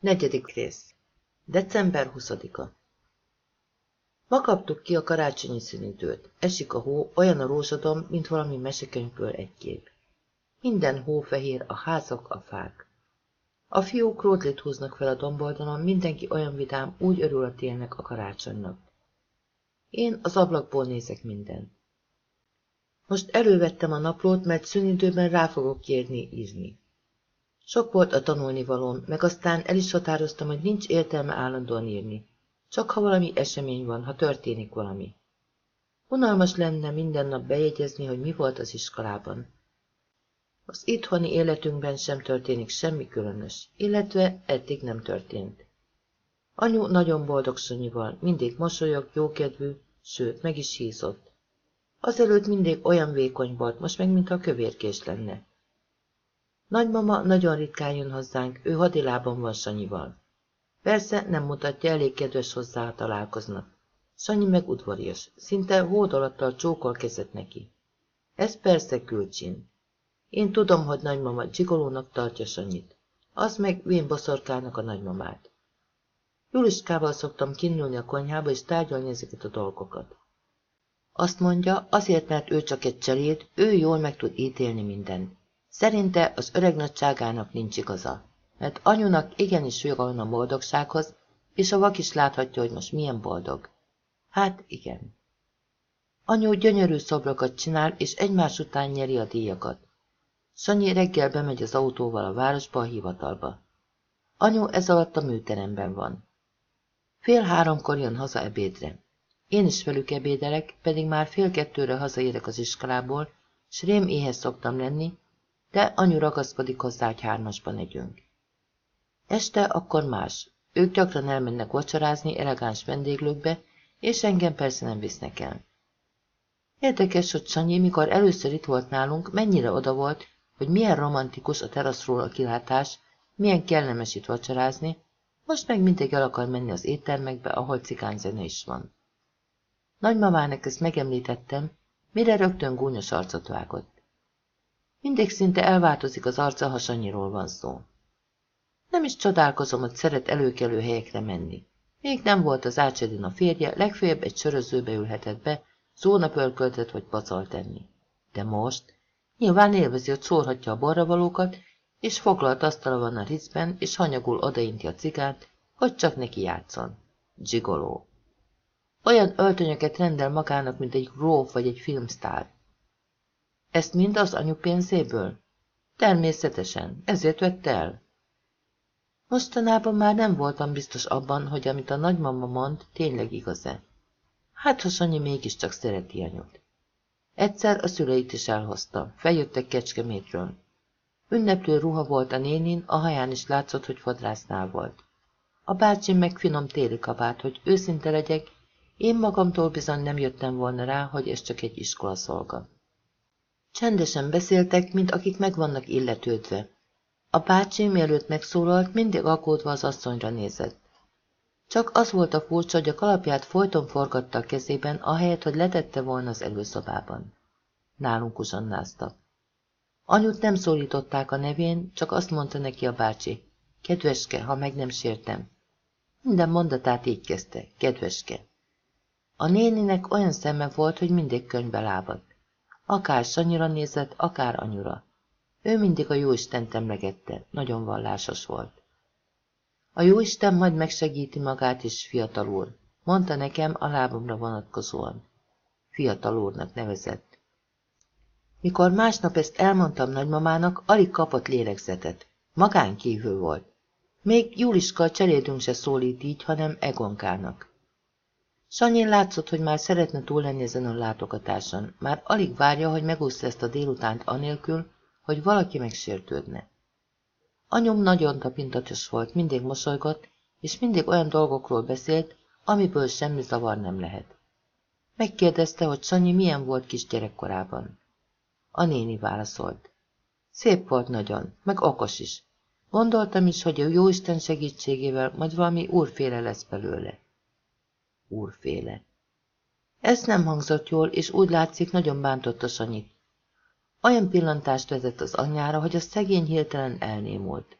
Negyedik rész. December 20-a. Ma kaptuk ki a karácsonyi szünidőt. Esik a hó, olyan a rózsadom, mint valami mesekönyvből egy kép. Minden hófehér, a házak, a fák. A fiúk ródlit húznak fel a domboldalon, mindenki olyan vidám, úgy örül a télnek a karácsonynak. Én az ablakból nézek minden. Most elővettem a naplót, mert szünidőben rá fogok kérni írni. Sok volt a tanulnivalóm, meg aztán el is határoztam, hogy nincs értelme állandóan írni. Csak ha valami esemény van, ha történik valami. Unalmas lenne minden nap bejegyezni, hogy mi volt az iskolában. Az itthoni életünkben sem történik semmi különös, illetve eddig nem történt. Anyu nagyon boldog Sonyival, mindig mosolyog, jókedvű, sőt, meg is hízott. Azelőtt mindig olyan vékony volt, most meg mintha kövérkés lenne. Nagymama nagyon ritkán jön hozzánk, ő hadilában van Sanyival. Persze nem mutatja elég kedves hozzá, ha találkoznak. Sanyi meg udvarias, szinte hódolattal csókol kezet neki. Ez persze külcsin. Én tudom, hogy nagymama csigolónak tartja Sanyit. Az meg vén boszorkának a nagymamát. Juliskával szoktam kinülni a konyhába és tárgyalni ezeket a dolgokat. Azt mondja, azért, mert ő csak egy cseléd, ő jól meg tud ítélni mindent. Szerinte az öreg nagyságának nincs igaza, mert anyunak igenis joga van a boldogsághoz, és a vak is láthatja, hogy most milyen boldog. Hát igen. Anyu gyönyörű szobrokat csinál, és egymás után nyeri a díjakat. Sanyi reggel bemegy az autóval a városba a hivatalba. Anyu ez alatt a műteremben van. Fél háromkor jön haza ebédre. Én is velük ebédelek, pedig már fél kettőre hazaérek az iskolából, s rém éhes szoktam lenni, de anyu ragaszkodik hozzá, hogy hármasban együnk. Este akkor más. Ők gyakran elmennek vacsorázni elegáns vendéglőkbe, és engem persze nem visznek el. Érdekes, hogy Sanyi, mikor először itt volt nálunk, mennyire oda volt, hogy milyen romantikus a teraszról a kilátás, milyen kellemes itt vacsorázni, most meg mindig el akar menni az éttermekbe, ahol cigányzene is van. Nagymamának ezt megemlítettem, mire rögtön gúnyos arcot vágott. Mindig szinte elváltozik az arca, ha Sanyiról van szó. Nem is csodálkozom, hogy szeret előkelő helyekre menni. Még nem volt az Ácsedin a férje, legfeljebb egy sörözőbe ülhetett be, szóna pörköltet vagy pacalt tenni. De most nyilván élvezi, hogy szórhatja a borravalókat, és foglalt asztala van a rizben, és hanyagul odainti a cigánt, hogy csak neki játszon. Gigoló. Olyan öltönyöket rendel magának, mint egy gróf vagy egy filmsztár. Ezt mind az anyu pénzéből? Természetesen, ezért vette el. Mostanában már nem voltam biztos abban, hogy amit a nagymama mond, tényleg igaz-e. Hát, ha Sanyi mégiscsak szereti anyut. Egyszer a szüleit is elhozta, feljöttek Kecskemétről. Ünneplő ruha volt a nénin, a haján is látszott, hogy fodrásznál volt. A bácsi meg finom téli kabát, hogy őszinte legyek, én magamtól bizony nem jöttem volna rá, hogy ez csak egy iskolaszolga. Csendesen beszéltek, mint akik meg vannak illetődve. A bácsi, mielőtt megszólalt, mindig aggódva az asszonyra nézett. Csak az volt a furcsa, hogy a kalapját folyton forgatta a kezében, ahelyett, hogy letette volna az előszobában. Nálunk uzsonnáztak. Anyut nem szólították a nevén, csak azt mondta neki a bácsi. Kedveske, ha meg nem sértem. Minden mondatát így kezdte, kedveske. A néninek olyan szeme volt, hogy mindig könyvbe lábadt. Akár Sanyira nézett, akár anyura. Ő mindig a Jóisten emlegette, nagyon vallásos volt. A Jóisten majd megsegíti magát is, fiatal úr, mondta nekem a lábomra vonatkozóan. Fiatal úrnak nevezett. Mikor másnap ezt elmondtam nagymamának, alig kapott lélegzetet. Magán kívül volt. Még Juliska a cselédünk se szólít így, hanem Egonkának. Sanyén látszott, hogy már szeretne túl lenni ezen a látogatáson. Már alig várja, hogy megúszta ezt a délutánt anélkül, hogy valaki megsértődne. Anyom nagyon tapintatos volt, mindig mosolygott, és mindig olyan dolgokról beszélt, amiből semmi zavar nem lehet. Megkérdezte, hogy Sanyi milyen volt kisgyerekkorában. A néni válaszolt. Szép volt nagyon, meg okos is. Gondoltam is, hogy a jóisten segítségével majd valami úrféle lesz belőle úrféle. Ez nem hangzott jól, és úgy látszik, nagyon bántotta Sanyit. Olyan pillantást vezett az anyjára, hogy a szegény hirtelen elnémult.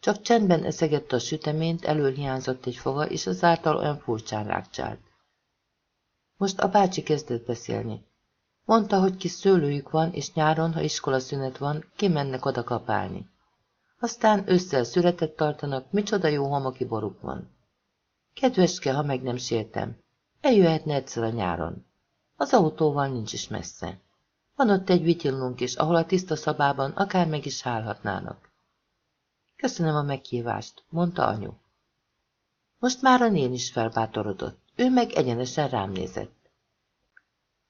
Csak csendben eszegette a süteményt, elől hiányzott egy foga, és azáltal olyan furcsán rákcsált. Most a bácsi kezdett beszélni. Mondta, hogy kis szőlőjük van, és nyáron, ha iskolaszünet van, kimennek oda kapálni. Aztán ősszel született tartanak, micsoda jó homoki boruk van. Kedveske, ha meg nem sértem. Eljöhetne egyszer a nyáron. Az autóval nincs is messze. Van ott egy vityillunk is, ahol a tiszta szabában akár meg is állhatnának. Köszönöm a meghívást, mondta anyu. Most már a nén is felbátorodott, ő meg egyenesen rám nézett.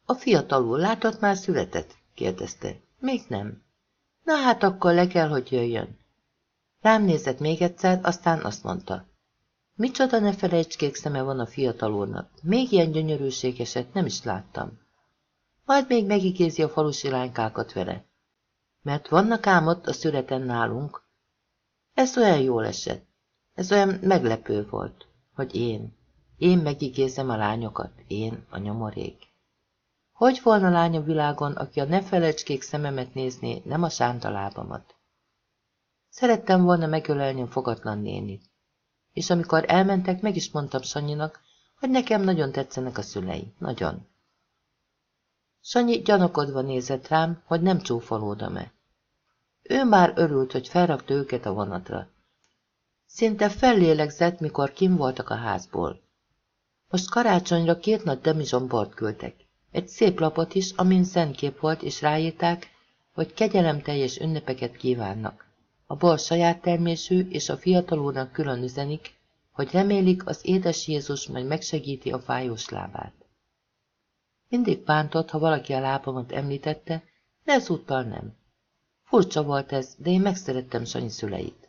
A fiatalul látott már született? kérdezte. Még nem. Na hát akkor le kell, hogy jöjjön. Rám nézett még egyszer, aztán azt mondta. Micsoda ne felejtskék szeme van a fiatal úrnak. Még ilyen gyönyörűségeset nem is láttam. Majd még megigézi a falusi lánykákat vele. Mert vannak ám ott a születen nálunk. Ez olyan jól esett. Ez olyan meglepő volt, hogy én, én megigézem a lányokat, én, a nyomorék. Hogy volna lány a világon, aki a ne felecskék szememet nézné, nem a sántalábamat? Szerettem volna megölelni a fogatlan nénit. És amikor elmentek, meg is mondtam Sanyinak, hogy nekem nagyon tetszenek a szülei. Nagyon. Sanyi gyanakodva nézett rám, hogy nem csúfolódom-e. Ő már örült, hogy felrakta őket a vonatra. Szinte fellélegzett, mikor kim voltak a házból. Most karácsonyra két nagy demizsombort küldtek. Egy szép lapot is, amin szentkép volt, és ráírták, hogy kegyelemteljes ünnepeket kívánnak. A bor saját termésű, és a fiatalúrnak külön üzenik, hogy remélik az édes Jézus majd megsegíti a fájós lábát. Mindig bántott, ha valaki a lábamat említette, de ezúttal nem. Furcsa volt ez, de én megszerettem Sanyi szüleit.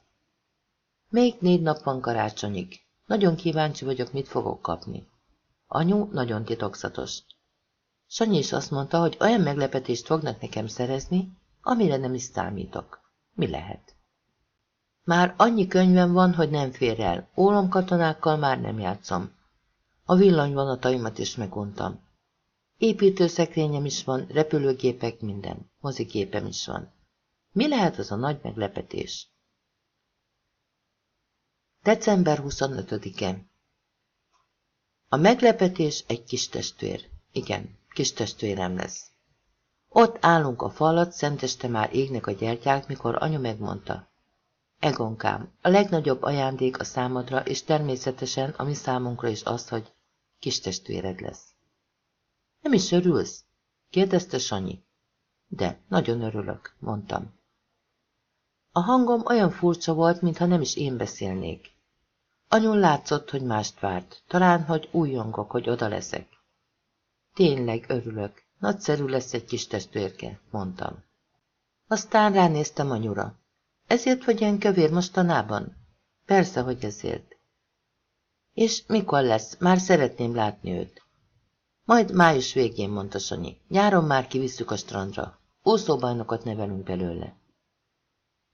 Még négy nap van karácsonyig. Nagyon kíváncsi vagyok, mit fogok kapni. Anyu nagyon titokzatos. Sanyi is azt mondta, hogy olyan meglepetést fognak nekem szerezni, amire nem is számítok. Mi lehet? Már annyi könyvem van, hogy nem fér el. Ólomkatonákkal már nem játszom. A villanyvonataimat is meguntam. Építőszekrényem is van, repülőgépek, minden. Mozigépem is van. Mi lehet az a nagy meglepetés? December 25-e A meglepetés egy kis testvér. Igen, kis testvérem lesz. Ott állunk a falat, szenteste már égnek a gyertyák, mikor anyu megmondta. Egonkám, a legnagyobb ajándék a számodra, és természetesen a mi számunkra is az, hogy kis testvéred lesz. Nem is örülsz? kérdezte Sanyi. De, nagyon örülök, mondtam. A hangom olyan furcsa volt, mintha nem is én beszélnék. Anyun látszott, hogy mást várt, talán, hogy újongok, hogy oda leszek. Tényleg örülök, nagyszerű lesz egy kis testvérke, mondtam. Aztán ránéztem anyura. Ezért vagy ilyen kövér mostanában? Persze, hogy ezért. És mikor lesz? Már szeretném látni őt. Majd május végén, mondta Sanyi. Nyáron már kivisszük a strandra. Úszóbajnokot nevelünk belőle.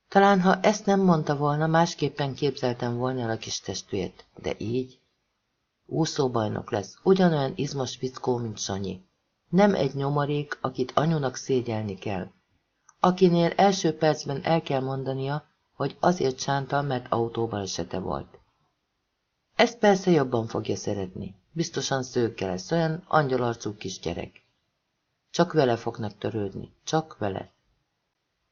Talán, ha ezt nem mondta volna, másképpen képzeltem volna el a kis testvért, de így. Úszóbajnok lesz, ugyanolyan izmos fickó, mint Sanyi. Nem egy nyomorék, akit anyunak szégyelni kell akinél első percben el kell mondania, hogy azért sánta, mert autóval esete volt. Ezt persze jobban fogja szeretni. Biztosan szőke lesz, olyan angyalarcú kisgyerek. Csak vele fognak törődni, csak vele.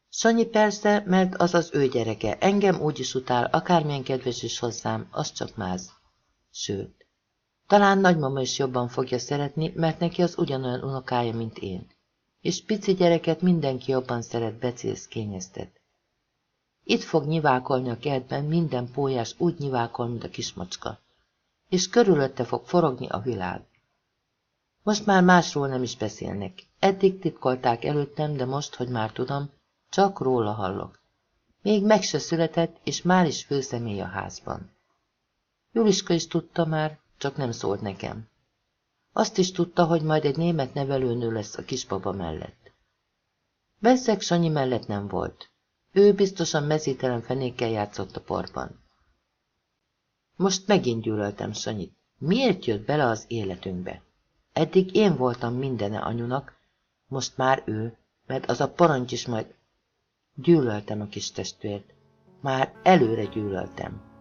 Sanyi persze, mert az az ő gyereke, engem úgy is utál, akármilyen kedves is hozzám, az csak máz. Sőt, talán nagymama is jobban fogja szeretni, mert neki az ugyanolyan unokája, mint én és pici gyereket mindenki jobban szeret becélsz kényeztet. Itt fog nyiválkolni a kertben, minden pólyás úgy nyiválkol, mint a kismacska, és körülötte fog forogni a világ. Most már másról nem is beszélnek. Eddig titkolták előttem, de most, hogy már tudom, csak róla hallok. Még meg se született, és már is főszemély a házban. Juliska is tudta már, csak nem szólt nekem. Azt is tudta, hogy majd egy német nevelőnő lesz a kisbaba mellett. Bezzeg Sanyi mellett nem volt. Ő biztosan mezítelen fenékkel játszott a porban. Most megint gyűlöltem Sanyit. Miért jött bele az életünkbe? Eddig én voltam mindene anyunak, most már ő, mert az a parancs is majd... Gyűlöltem a kis testvért. Már előre gyűlöltem.